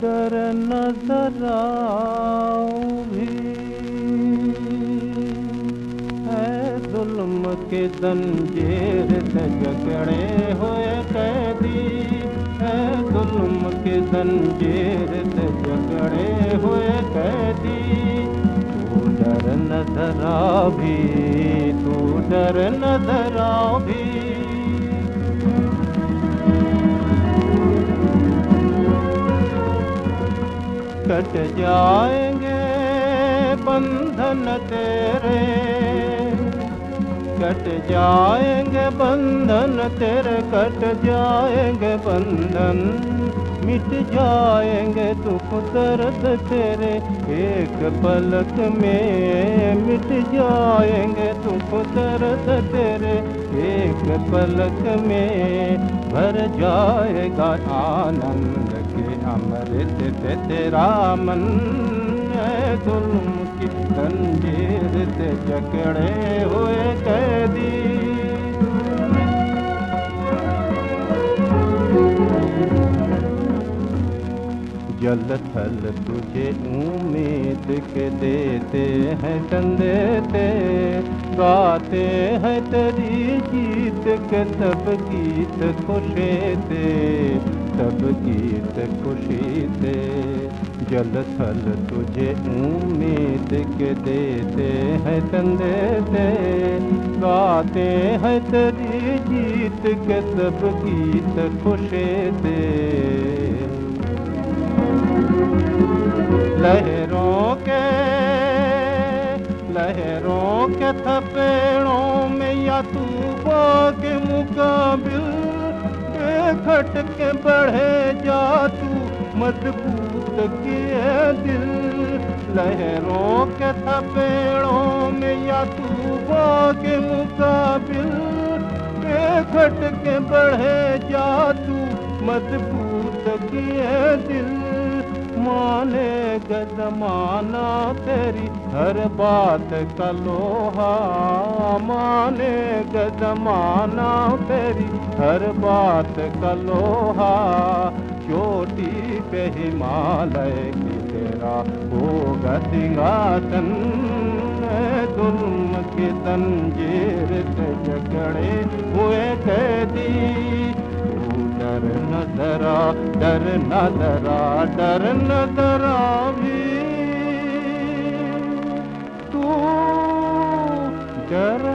डर नज़र भी है जुल्म के जंजीर से जकड़े हुए कैदी। है जुल्म के जंजीर से जकड़े हुए कैदी। तू डर नज़र भी तू डर नज़र भी कट जाएँगे बंधन तेरे। कट जाएँगे बंधन तेरे, कट जाएँगे बंधन। मिट जाएँगे दुख दर्द तेरे, एक पलक में मिट जाएँगे दुख दर्द तेरे। एक पलक में भर जाएगा आनंद। के अमृत से तेरा मन जुल्म की जंजीर से जकड़े हुए कैदी। जल थल तुझे उम्मीद के देते हैं चंदेते गाते हैं, तेरी जीत के सब गीत खुशी थे सब गीत खुशी थे जल थल तुझे उम्मीद के देते हैं चंदेते गाते हैं तेरी जीत के सब गीत खुशी थे लहरों के लहरों के थपेड़ों में या तूफ़ान के मुकाबिल बेखट के बढ़े जा तू। मज़बूत किए दिल लहरों के थपेड़ों में या तूफ़ान के मुकाबिल। बेखट के बढ़े जा तू। मज़बूत किए दिल माने गजमाना तेरी। हर बात का लोहा माने गजमाना तेरी। हर बात कलोहा, चोटी पे हिमालय की तेरा होगा गतिगातन जुल्म के तंजीर से जकड़े हुए कैदी। डर न दरा डर न दरा डर न दरा भी। तू डर